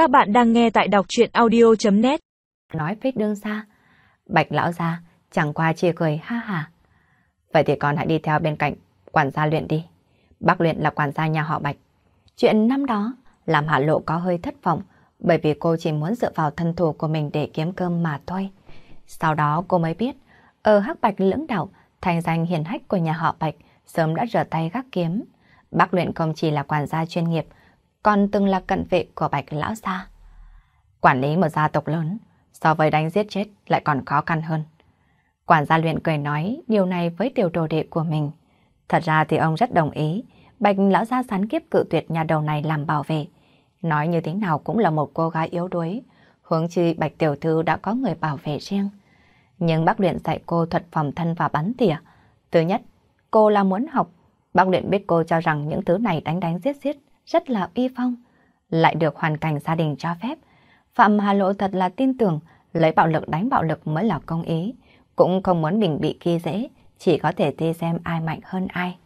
Các bạn đang nghe tại đọc chuyện audio.net Nói với đương xa, bạch lão gia chẳng qua chia cười ha ha. Vậy thì con hãy đi theo bên cạnh quản gia luyện đi. Bác luyện là quản gia nhà họ bạch. Chuyện năm đó làm hạ lộ có hơi thất vọng bởi vì cô chỉ muốn dựa vào thân thủ của mình để kiếm cơm mà thôi. Sau đó cô mới biết, ở Hắc Bạch lưỡng đạo, thành danh hiền hách của nhà họ Bạch sớm đã rửa tay gác kiếm. Bác luyện không chỉ là quản gia chuyên nghiệp, còn từng là cận vệ của Bạch Lão Gia. Quản lý một gia tộc lớn, so với đánh giết chết lại còn khó khăn hơn. Quản gia luyện cười nói điều này với tiểu đồ đệ của mình. Thật ra thì ông rất đồng ý, Bạch Lão Gia sán kiếp cự tuyệt nhà đầu này làm bảo vệ. Nói như thế nào cũng là một cô gái yếu đuối, hướng chi Bạch Tiểu Thư đã có người bảo vệ riêng. Nhưng bác luyện dạy cô thuật phòng thân và bắn tỉa. Thứ nhất, cô là muốn học. Bác luyện biết cô cho rằng những thứ này đánh đánh giết giết rất là uy phong. Lại được hoàn cảnh gia đình cho phép. Phạm Hà Lộ thật là tin tưởng lấy bạo lực đánh bạo lực mới là công ý. Cũng không muốn mình bị khi dễ, chỉ có thể thi xem ai mạnh hơn ai.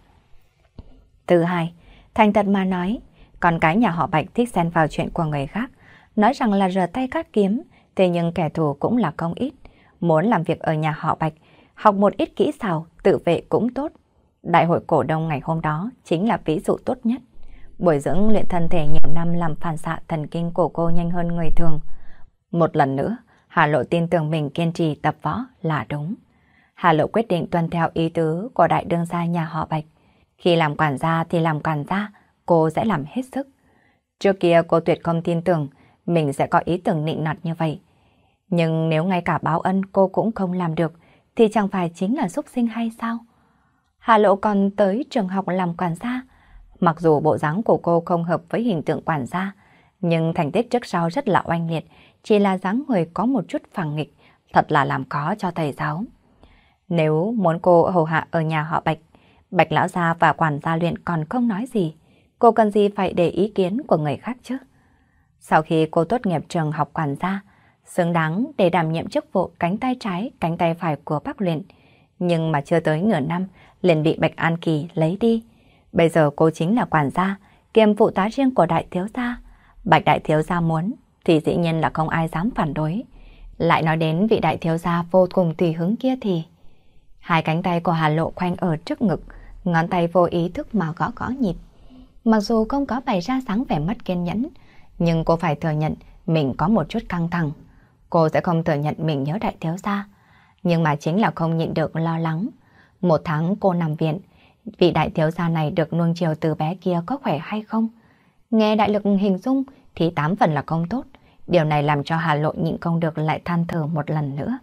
Thứ hai, thành thật mà nói, con cái nhà họ Bạch thích xen vào chuyện của người khác, nói rằng là rửa tay cắt kiếm, thế nhưng kẻ thù cũng là công ít. Muốn làm việc ở nhà họ Bạch, học một ít kỹ xảo, tự vệ cũng tốt. Đại hội cổ đông ngày hôm đó chính là ví dụ tốt nhất. Bồi dưỡng luyện thân thể nhiều năm làm phản xạ thần kinh của cô nhanh hơn người thường. Một lần nữa, Hà Lộ tin tưởng mình kiên trì tập võ là đúng. Hà Lộ quyết định tuân theo ý tứ của đại đương gia nhà họ Bạch. Khi làm quản gia thì làm quản gia, cô sẽ làm hết sức. Trước kia cô tuyệt không tin tưởng mình sẽ có ý tưởng nịnh nọt như vậy. Nhưng nếu ngay cả báo ân cô cũng không làm được, thì chẳng phải chính là xúc sinh hay sao? Hà Lộ còn tới trường học làm quản gia. Mặc dù bộ dáng của cô không hợp với hình tượng quản gia, nhưng thành tích trước sau rất là oanh liệt, chỉ là dáng người có một chút phẳng nghịch, thật là làm khó cho thầy giáo. Nếu muốn cô hầu hạ ở nhà họ Bạch, Bạch Lão Gia và quản gia luyện còn không nói gì, cô cần gì phải để ý kiến của người khác chứ? Sau khi cô tốt nghiệp trường học quản gia, xứng đáng để đảm nhiệm chức vụ cánh tay trái, cánh tay phải của bác luyện, nhưng mà chưa tới nửa năm liền bị Bạch An Kỳ lấy đi. Bây giờ cô chính là quản gia, kiêm phụ tá riêng của đại thiếu gia. Bạch đại thiếu gia muốn thì dĩ nhiên là không ai dám phản đối. Lại nói đến vị đại thiếu gia vô cùng tùy hứng kia thì... Hai cánh tay của Hà Lộ khoanh ở trước ngực, ngón tay vô ý thức mà gõ gõ nhịp. Mặc dù không có bày ra sáng vẻ mất kiên nhẫn, nhưng cô phải thừa nhận mình có một chút căng thẳng. Cô sẽ không thừa nhận mình nhớ đại thiếu gia, nhưng mà chính là không nhịn được lo lắng. Một tháng cô nằm viện, vị đại thiếu gia này được nuông chiều từ bé kia có khỏe hay không? Nghe đại lực hình dung thì tám phần là không tốt. Điều này làm cho Hà Lộ nhịn không được lại than thở một lần nữa.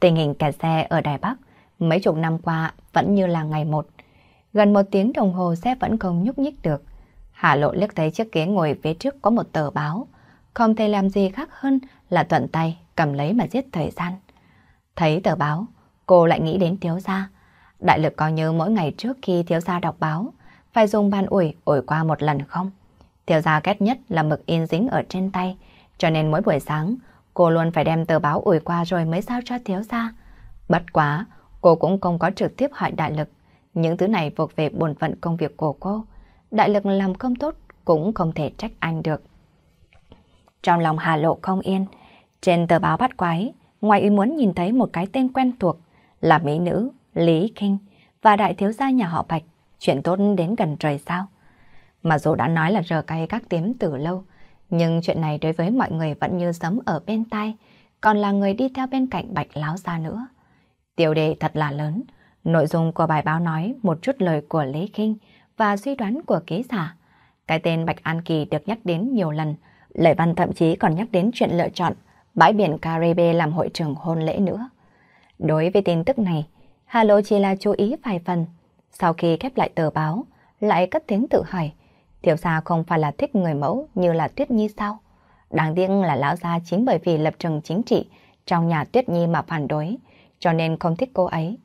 Tình hình kẹt xe ở Đài Bắc mấy chục năm qua vẫn như là ngày một. Gần một tiếng đồng hồ xe vẫn không nhúc nhích được. Hà Lộ liếc thấy chiếc ghế ngồi phía trước có một tờ báo. Không thể làm gì khác hơn là thuận tay cầm lấy mà giết thời gian. Thấy tờ báo, cô lại nghĩ đến thiếu gia. Đại lực có nhớ mỗi ngày trước khi thiếu gia đọc báo, phải dùng bàn ủi ủi qua một lần không? Thiếu gia ghét nhất là mực in dính ở trên tay, cho nên mỗi buổi sáng cô luôn phải đem tờ báo ủi qua rồi mới giao cho thiếu gia. Bất quá, cô cũng không có trực tiếp hỏi đại lực. Những thứ này thuộc về bổn phận công việc của cô. Đại lực làm không tốt cũng không thể trách anh được. Trong lòng Hà Lộ không yên, trên tờ báo bắt quái, ngoài ý muốn nhìn thấy một cái tên quen thuộc là mỹ nữ Lý Kinh và đại thiếu gia nhà họ Bạch, chuyện tốt đến gần trời sao. Mà dù đã nói là rờ cay các tiếm từ lâu, nhưng chuyện này đối với mọi người vẫn như sấm ở bên tai, còn là người đi theo bên cạnh Bạch Láo gia nữa. Tiêu đề thật là lớn, nội dung của bài báo nói một chút lời của Lý Kinh và suy đoán của ký giả. Cái tên Bạch An Kỳ được nhắc đến nhiều lần, lời văn thậm chí còn nhắc đến chuyện lựa chọn bãi biển Caribe làm hội trường hôn lễ nữa. Đối với tin tức này, Hà Lộ chỉ là chú ý vài phần. Sau khi khép lại tờ báo, lại cất tiếng tự hỏi, tiểu gia không phải là thích người mẫu như là Tuyết Nhi sao? Đáng tiếc là lão gia chính bởi vì lập trường chính trị trong nhà Tuyết Nhi mà phản đối, cho nên không thích cô ấy.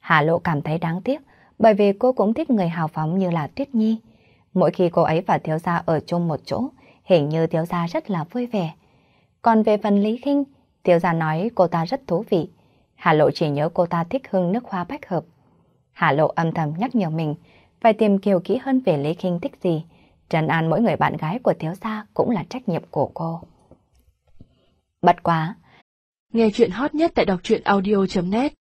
Hà Lộ cảm thấy đáng tiếc, bởi vì cô cũng thích người hào phóng như là Tuyết Nhi. Mỗi khi cô ấy và thiếu gia ở chung một chỗ, hình như thiếu gia rất là vui vẻ. Còn về phần Lý Kinh, thiếu gia nói cô ta rất thú vị. Hà Lộ chỉ nhớ cô ta thích hương nước hoa bách hợp. Hà Lộ âm thầm nhắc nhở mình, phải tìm kiều kỹ hơn về Lý Kinh thích gì. Trần an mỗi người bạn gái của thiếu gia cũng là trách nhiệm của cô. Bật quá! Nghe chuyện hot nhất tại đọc truyện audio.net